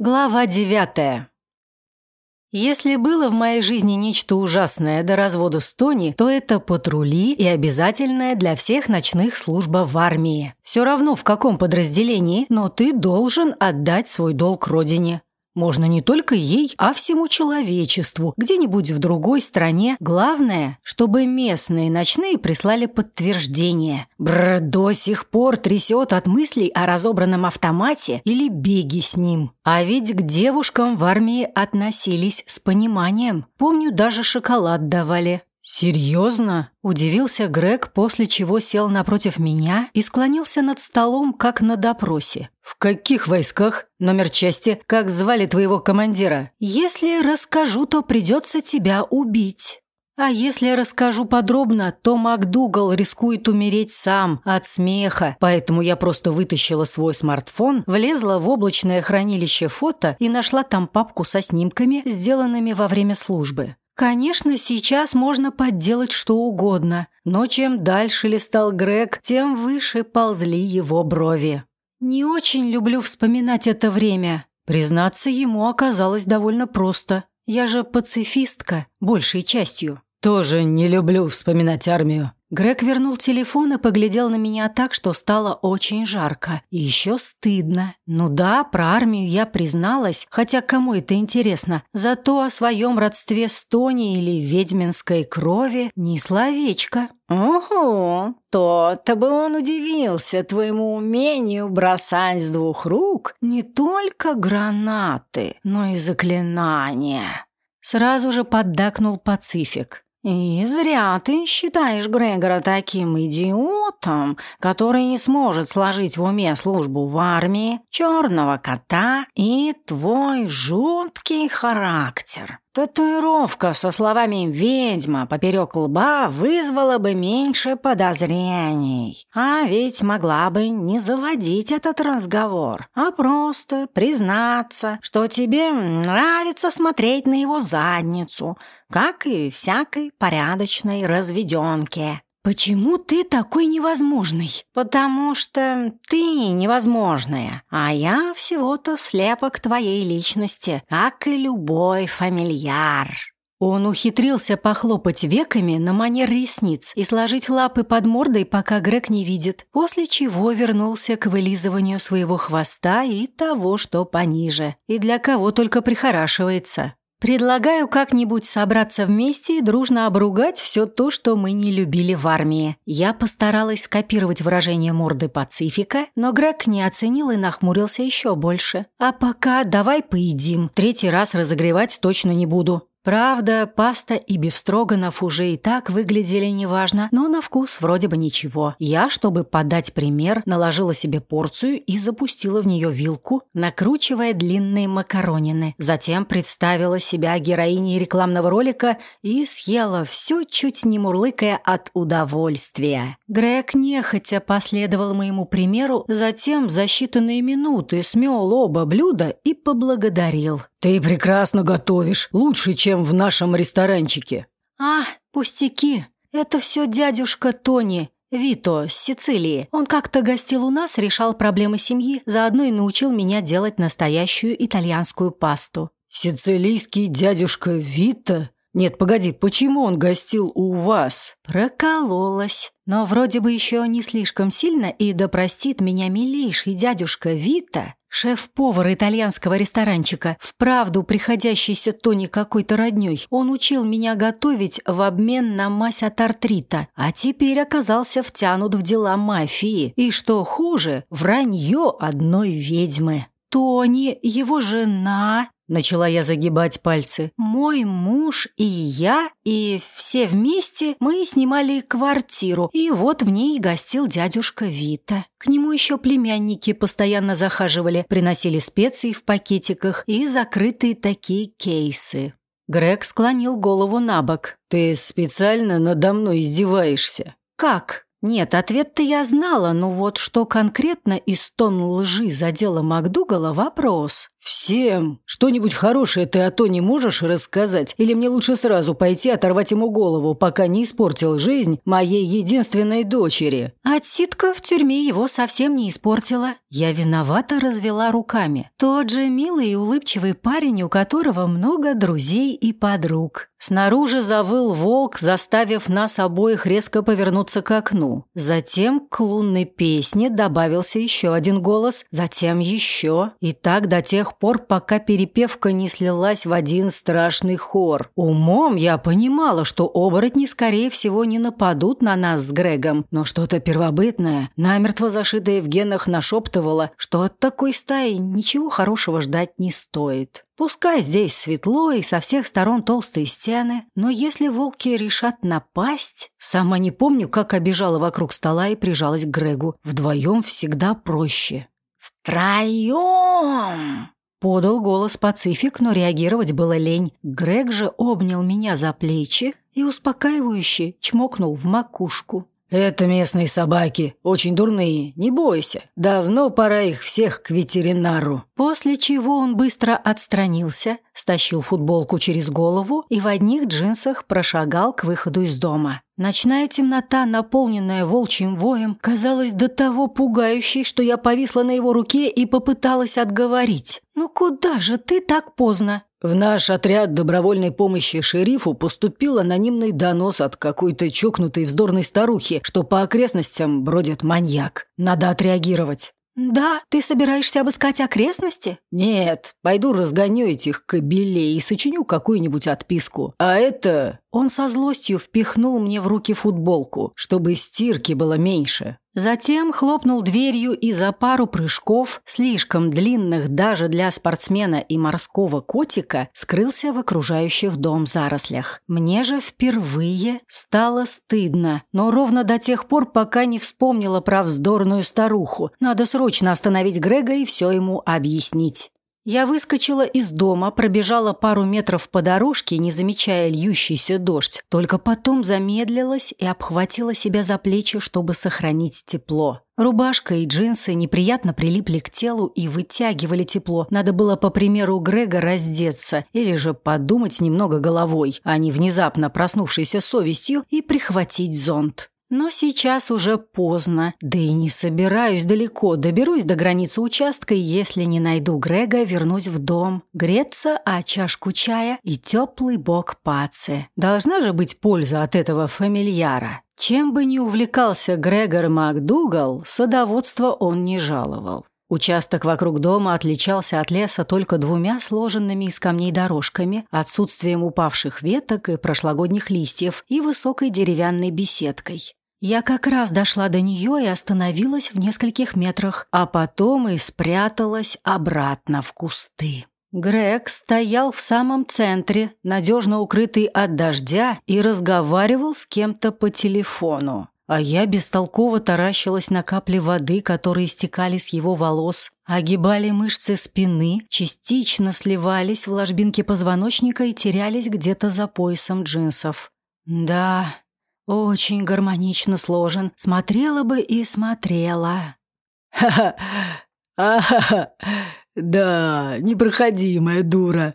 Глава девятая. Если было в моей жизни нечто ужасное до развода с Тони, то это патрули и обязательная для всех ночных служба в армии. Все равно в каком подразделении, но ты должен отдать свой долг родине. Можно не только ей, а всему человечеству, где-нибудь в другой стране. Главное, чтобы местные ночные прислали подтверждение. Бррр, до сих пор трясет от мыслей о разобранном автомате или беге с ним. А ведь к девушкам в армии относились с пониманием. Помню, даже шоколад давали. «Серьезно?» – удивился Грег, после чего сел напротив меня и склонился над столом, как на допросе. «В каких войсках? Номер части? Как звали твоего командира?» «Если расскажу, то придется тебя убить». А если расскажу подробно, то МакДугал рискует умереть сам от смеха, поэтому я просто вытащила свой смартфон, влезла в облачное хранилище фото и нашла там папку со снимками, сделанными во время службы. Конечно, сейчас можно подделать что угодно, но чем дальше листал Грег, тем выше ползли его брови. Не очень люблю вспоминать это время. Признаться, ему оказалось довольно просто. Я же пацифистка, большей частью. Тоже не люблю вспоминать армию. Грег вернул телефон и поглядел на меня так, что стало очень жарко. И еще стыдно. Ну да, про армию я призналась, хотя кому это интересно. Зато о своем родстве с Тони или ведьминской крови ни словечко. «Ого, то-то бы он удивился твоему умению бросать с двух рук не только гранаты, но и заклинания». Сразу же поддакнул Пацифик. «И зря ты считаешь Грегора таким идиотом, который не сможет сложить в уме службу в армии, черного кота и твой жуткий характер. Татуировка со словами «ведьма» поперек лба вызвала бы меньше подозрений. А ведь могла бы не заводить этот разговор, а просто признаться, что тебе нравится смотреть на его задницу, как и всякой порядочной разведенке. «Почему ты такой невозможный?» «Потому что ты невозможная, а я всего-то слепок твоей личности, как и любой фамильяр». Он ухитрился похлопать веками на манер ресниц и сложить лапы под мордой, пока Грег не видит, после чего вернулся к вылизыванию своего хвоста и того, что пониже, и для кого только прихорашивается. Предлагаю как-нибудь собраться вместе и дружно обругать все то, что мы не любили в армии. Я постаралась скопировать выражение морды Пацифика, но Грег не оценил и нахмурился еще больше. А пока давай поедим. Третий раз разогревать точно не буду. Правда, паста и бифстроганов уже и так выглядели неважно, но на вкус вроде бы ничего. Я, чтобы подать пример, наложила себе порцию и запустила в нее вилку, накручивая длинные макаронины. Затем представила себя героиней рекламного ролика и съела все, чуть не мурлыкая от удовольствия. Грег нехотя последовал моему примеру, затем за считанные минуты смел оба блюда и поблагодарил. «Ты прекрасно готовишь, лучше, чем в нашем ресторанчике». «А, пустяки. Это все дядюшка Тони, Вито, с Сицилии. Он как-то гостил у нас, решал проблемы семьи, заодно и научил меня делать настоящую итальянскую пасту». «Сицилийский дядюшка Вито? Нет, погоди, почему он гостил у вас?» Прокололась. Но вроде бы еще не слишком сильно, и да простит меня милейший дядюшка Вита, Шеф-повар итальянского ресторанчика, вправду приходящийся Тони какой-то роднёй, он учил меня готовить в обмен на мазь от артрита, а теперь оказался втянут в дела мафии. И что хуже, вранье одной ведьмы. Тони, его жена, Начала я загибать пальцы. Мой муж и я, и все вместе мы снимали квартиру, и вот в ней гостил дядюшка Вита. К нему еще племянники постоянно захаживали, приносили специи в пакетиках и закрытые такие кейсы. Грег склонил голову на бок. «Ты специально надо мной издеваешься?» «Как?» Нет, ответ-то я знала, но вот что конкретно из тон лжи задело МакДугала – вопрос. «Всем! Что-нибудь хорошее ты о Тони можешь рассказать? Или мне лучше сразу пойти оторвать ему голову, пока не испортил жизнь моей единственной дочери?» Отсидка в тюрьме его совсем не испортила. Я виновата развела руками. Тот же милый и улыбчивый парень, у которого много друзей и подруг. Снаружи завыл волк, заставив нас обоих резко повернуться к окну. Затем к лунной песне добавился еще один голос, затем еще. И так до тех пор, пока перепевка не слилась в один страшный хор. Умом я понимала, что оборотни, скорее всего, не нападут на нас с Грегом, но что-то первобытное, намертво зашитое в генах, нашептывало, что от такой стаи ничего хорошего ждать не стоит. Пускай здесь светло и со всех сторон толстые стены, но если волки решат напасть... Сама не помню, как обежала вокруг стола и прижалась к Грегу. Вдвоем всегда проще. «Втроем!» Подал голос Пацифик, но реагировать было лень. Грег же обнял меня за плечи и успокаивающе чмокнул в макушку. «Это местные собаки, очень дурные, не бойся. Давно пора их всех к ветеринару». После чего он быстро отстранился, стащил футболку через голову и в одних джинсах прошагал к выходу из дома. Ночная темнота, наполненная волчьим воем, казалась до того пугающей, что я повисла на его руке и попыталась отговорить. «Ну куда же ты так поздно?» В наш отряд добровольной помощи шерифу поступил анонимный донос от какой-то чокнутой вздорной старухи, что по окрестностям бродит маньяк. Надо отреагировать. «Да, ты собираешься обыскать окрестности?» «Нет, пойду разгоню этих кобелей и сочиню какую-нибудь отписку. А это...» Он со злостью впихнул мне в руки футболку, чтобы стирки было меньше. Затем хлопнул дверью и за пару прыжков, слишком длинных даже для спортсмена и морского котика, скрылся в окружающих дом зарослях. Мне же впервые стало стыдно, но ровно до тех пор, пока не вспомнила про вздорную старуху. Надо срочно остановить Грега и все ему объяснить. Я выскочила из дома, пробежала пару метров по дорожке, не замечая льющийся дождь, только потом замедлилась и обхватила себя за плечи, чтобы сохранить тепло. Рубашка и джинсы неприятно прилипли к телу и вытягивали тепло. Надо было, по примеру Грега, раздеться или же подумать немного головой, а не внезапно проснувшейся совестью и прихватить зонт. Но сейчас уже поздно, да и не собираюсь далеко. Доберусь до границы участка, и если не найду Грега, вернусь в дом. Греться, а чашку чая и теплый бок пацы. Должна же быть польза от этого фамильяра. Чем бы ни увлекался Грегор МакДугал, садоводство он не жаловал. Участок вокруг дома отличался от леса только двумя сложенными из камней дорожками, отсутствием упавших веток и прошлогодних листьев и высокой деревянной беседкой. Я как раз дошла до нее и остановилась в нескольких метрах, а потом и спряталась обратно в кусты. Грег стоял в самом центре, надежно укрытый от дождя, и разговаривал с кем-то по телефону. А я бестолково таращилась на капли воды, которые стекали с его волос, огибали мышцы спины, частично сливались в ложбинке позвоночника и терялись где-то за поясом джинсов. Да, очень гармонично сложен. Смотрела бы и смотрела. Ха-ха. Да, непроходимая дура.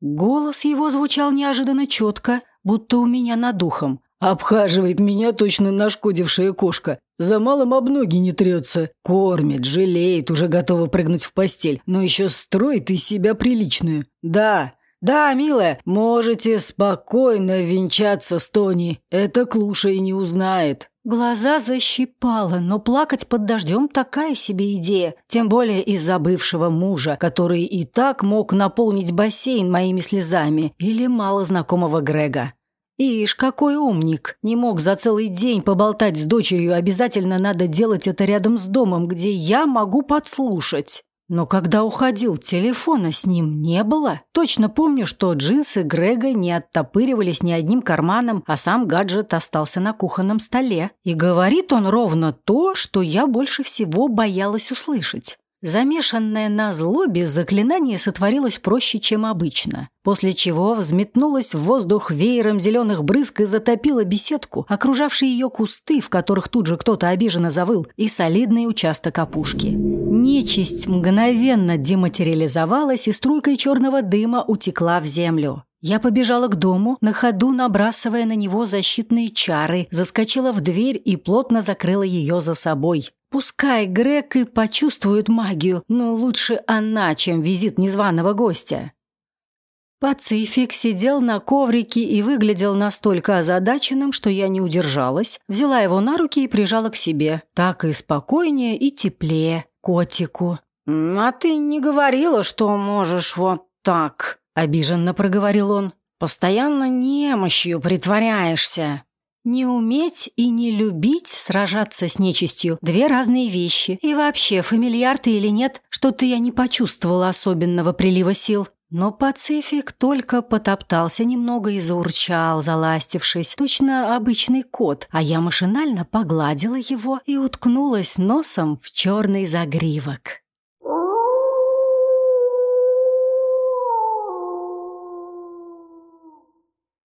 Голос его звучал неожиданно четко, будто у меня над духом. Обхаживает меня точно нашкодившая кошка. За малым об ноги не трется. Кормит, жалеет, уже готова прыгнуть в постель, но еще строит из себя приличную. Да, «Да, милая, можете спокойно венчаться с Тони. Это Клуша и не узнает». Глаза защипало, но плакать под дождем такая себе идея, тем более из-за бывшего мужа, который и так мог наполнить бассейн моими слезами, или мало знакомого Грега. Ишь, какой умник! Не мог за целый день поболтать с дочерью, обязательно надо делать это рядом с домом, где я могу подслушать. Но когда уходил, телефона с ним не было. Точно помню, что джинсы Грега не оттопыривались ни одним карманом, а сам гаджет остался на кухонном столе. И говорит он ровно то, что я больше всего боялась услышать. Замешанное на злобе, заклинание сотворилось проще, чем обычно, после чего взметнулось в воздух веером зеленых брызг и затопило беседку, окружавшие ее кусты, в которых тут же кто-то обиженно завыл, и солидный участок опушки. Нечисть мгновенно дематериализовалась и струйкой черного дыма утекла в землю. Я побежала к дому, на ходу набрасывая на него защитные чары, заскочила в дверь и плотно закрыла ее за собой. Пускай Грег и почувствует магию, но лучше она, чем визит незваного гостя. Пацифик сидел на коврике и выглядел настолько озадаченным, что я не удержалась, взяла его на руки и прижала к себе. Так и спокойнее, и теплее. Котику. «А ты не говорила, что можешь вот так?» Обиженно проговорил он. Постоянно немощью притворяешься. Не уметь и не любить сражаться с нечистью – две разные вещи. И вообще, фамильяр ты или нет, что-то я не почувствовала особенного прилива сил. Но Пацифик только потоптался немного и заурчал, заластившись, точно обычный кот, а я машинально погладила его и уткнулась носом в черный загривок.